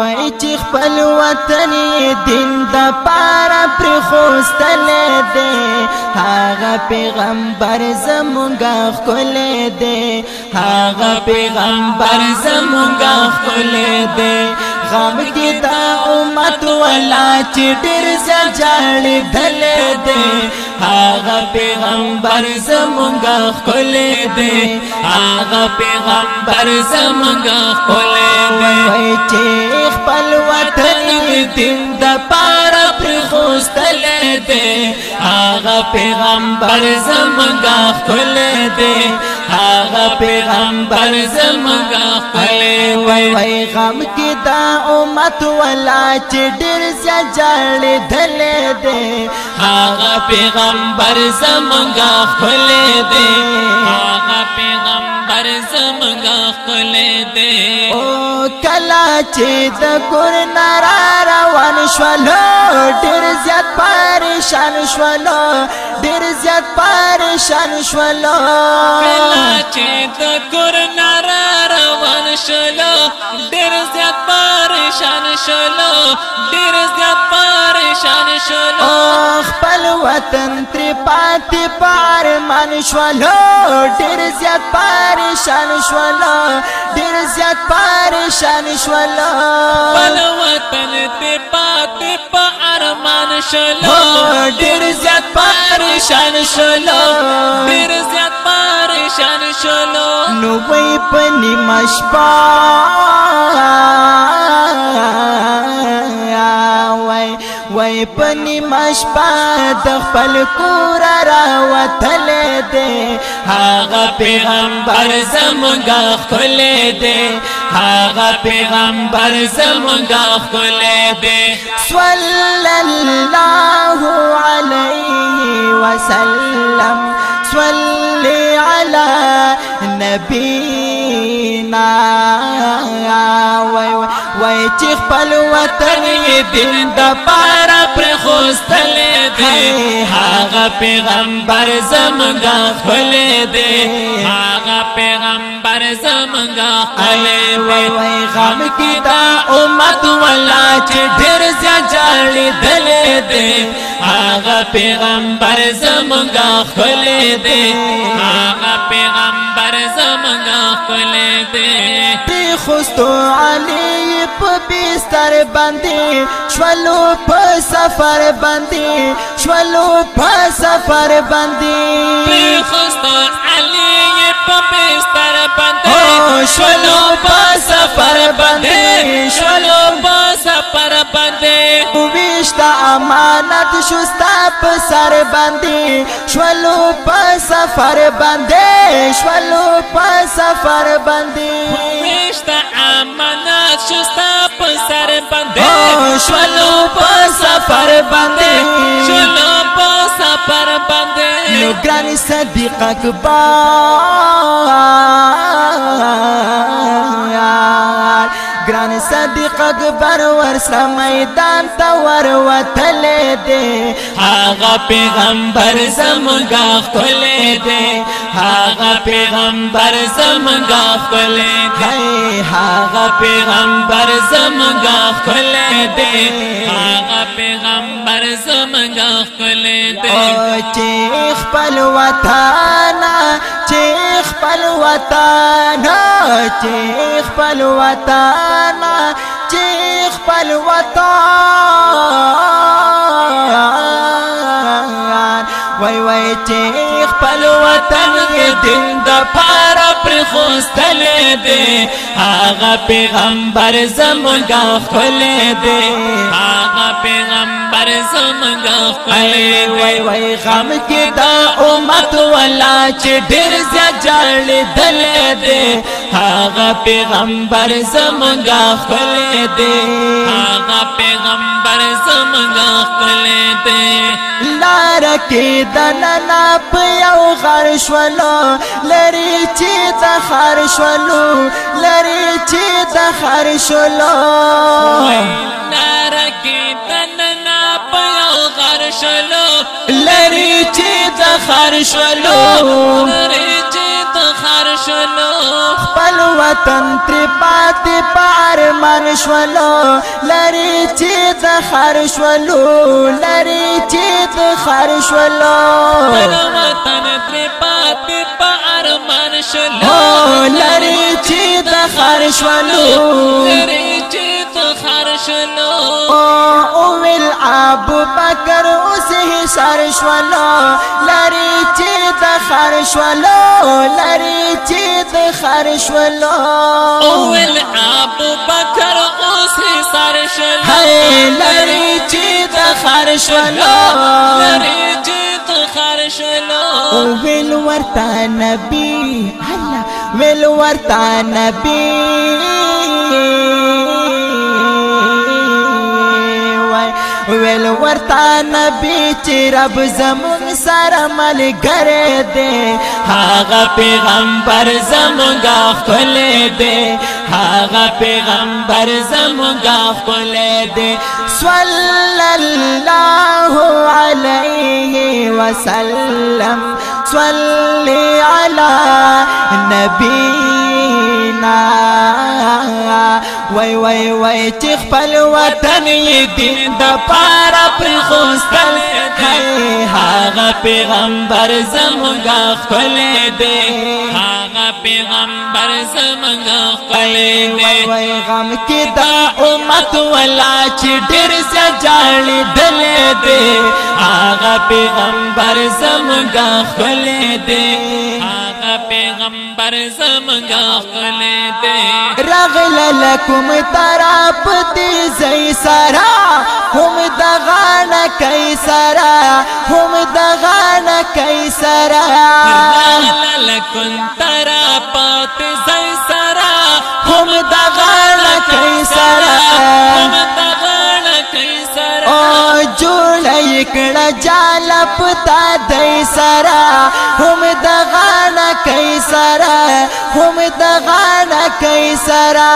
وای چې خپل وطن دین د پاره پر خوستل دي هغه پیغمبر زمونږه خپل دي هغه پیغمبر زمونږه خپل دي غم کې دا امت ولا چې ډېر زړل دل دي هغه پیغمبر زمونږه خپل دی هغه پیغمبر زمونږه خپل دی چې خپل وطن دې د پاره پر خوستل دی پیغمبر زمگا خل دے آغا پیغمبر زمگا خل وی وی غم کی دا امت ولا چی ڈر سا جال دھل دے آغا پیغمبر زمگا خل دے آغا پیغمبر زمگا خل دے او کلا چی دا گر نرا روان شولو ډیر زیات پریشان شول ډیر زیات پریشان شول چې د کور نار روان شول ډیر زیات پریشان شلو ډیر زیات پریشان شلو خپل وطن تر پاتې پار مان شلو ډیر زیات پریشان شلو ډیر زیات پریشان شلو خپل وطن تر پاتې پار مان شلو ډیر زیات پریشان شلو ډیر زیات پریشان شلو نو وې پني مشپا وای پنی مشپا د خپل کور را وتل دې هاغه پیغمبر زمونږه خپل دې هاغه پیغمبر زمونږه خپل دې صلی الله چې خپل وطن یې دین د پاره پر خوستل دی هغه پیغمبر زمګه خپل دی هغه پیغمبر زمګه علی وای غم کی دا امت ولا چې ډېر ځړلې دل دی هغه پیغمبر زمګه خپل دی هغه پیغمبر زمګه خپل دی خوستو علی په بستر باندې شولو په سفر باندې شولو په سفر باندې خستا علي په بستر باندې شولو په سفر باندې شولو په سفر باندې ویشت امانت شوستا په سر باندې شولو په سفر باندې شولو په سفر باندې ویشت امانت شوستا په سر باندې شولو په سفر باندې شولو په سفر باندې نو ګراني صدیق اکبر اکبر ور سره میدان ته ور وتلې دي هاغه پیغمبر زمونږه خلې دي هاغه پیغمبر زمونږه خلې دي هاغه پیغمبر زمونږه خلې دي هاغه پیغمبر زمونږه خلې دي او چې خپل وطن چې خپل وطن چې خپل وطن خپل وطن وای وای چې خپل وطن کې دین د پار پر خوستل دي هغه پیغمبر زمګه خپل دي هغه پیغمبر زمګه خپل وای وای غم کې دا امت ولا چې ډیر زړل دل دي هاغه پیغمبر زمګه خپل دې هاغه پیغمبر زمګه خپل دې لار کې دننا په یو غر شولو لری چې زخر شولو لری چې زخر شولو لار کې دننا په یو غر شولو لری چې زخر شولو شلو خپل وطن تر پاتې پار من شلو لری چې د خر شلو لری چې د خر شلو خپل وطن تر پاتې پار من شلو لری چې د خر شلو او ویل ابو بکر اوسه سر شلو لری چې ولو لري چې د خرشولو اول ابو بکر اوس سرشلو هي لري چې د ولو لري چې د ولو ویل ورته نبی الله ویل ورته نبی ویل ورتا نبی چې رب زمون سره ملګری دی هاغه پیغمبر زمونږه خپل دی هاغه پیغمبر زمونږه خپل دی صلی الله علیه وسلم صلی علی نبینا وای وای وای چې خپل وطن یې دین د پارا پر خوستل هاي هاغه پیغمبر زمونږه خپل دی هاغه پیغمبر زمونږه خپل دی وای غم کې دا امت ولا چې ډېر سجاړي دل دی هاغه پیغمبر زمونږه خپل دی پیغمبر زمگا خلیتے رغل لکم تراب دی زی سرا هم دغان کئی سرا هم دغان کئی سرا رغل لکم تراب دی زی سرا هم دغان کئی سرا هم دغان کئی سرا او جوڑ اکڑا جالپ تا دی سرا هم دغان سرا هم دغا نکی سرا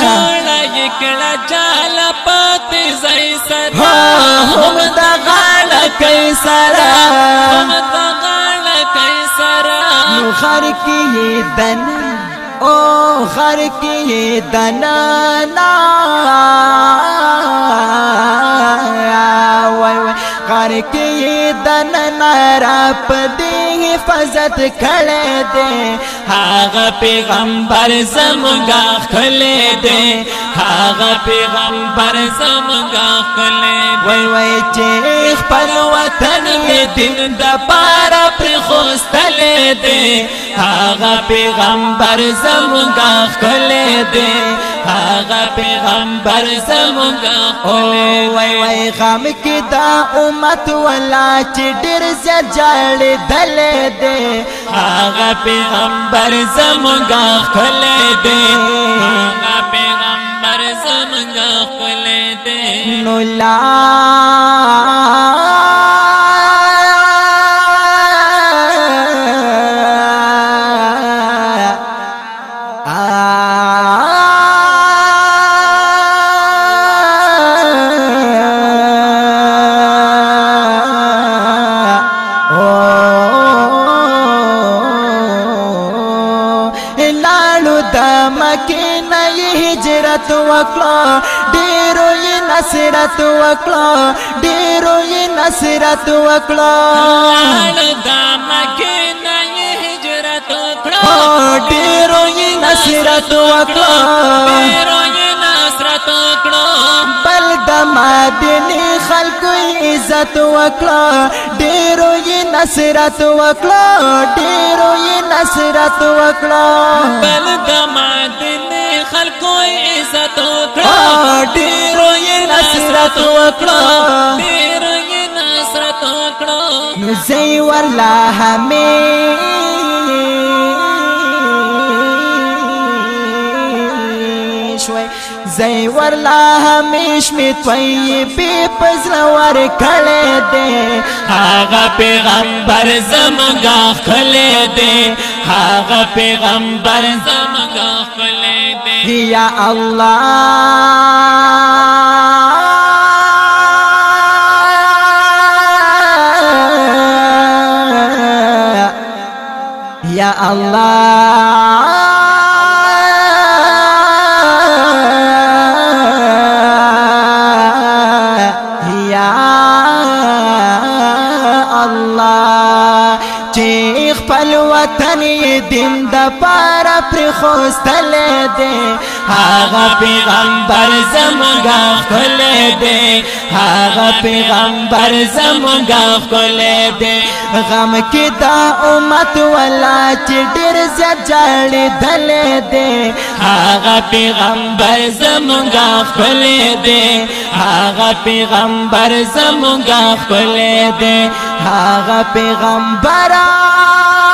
چاڑا یکڑا چالا پاتی زی سرا هم دغا نکی سرا هم دغا نکی سرا نو خر کی دنا او خر کی دنا نا وای وای خر کی دن نارا پدی حفاظت کړه دې هاغه پیغمبر زمګه خلې دې هاغه پیغمبر زمګه خلې وای وای چې خپل وطن می دین د پار پر خوستلې دې هاغه پیغمبر زمګه خلې دې هغه پیغمبر زمونږ او وای وای خام کی دا امت ولا چې ډېر سجړ دل دې هغه پیغمبر زمونږ خل دې هغه پیغمبر زمونږ خل دې نو لا نصرت وکړه ډیرو یې نصرت وکړه ډیرو یې نصرت وکړه آه، ډیرو یې نصرت وکړه ډیرو یې نصرت وکړه بل د مدینه خلکو عزت وکړه ډیرو یې نصرت وکړه ډیرو یې نصرت وکړه بل د مدینه خلکو عزت وکړه ډیرو یې نصرت وکړه ډیرو یې نصرت وکړه نو زی والله همې زی ورلا همیش می توی بی پزر ور کړه دې هاغه پیغمبر زمګه خله دې هاغ پیغمبر زمانگ خپل دی یا الله یا الله راوستل دې هغه پیغمبر زمونږه خپل دې هغه پیغمبر زمونږه خپل دې غم کې دا امت ولا چې ډېر زیات جړې دل دې هغه پیغمبر زمونږه خپل دې هغه پیغمبر زمونږه خپل دې هغه پیغمبره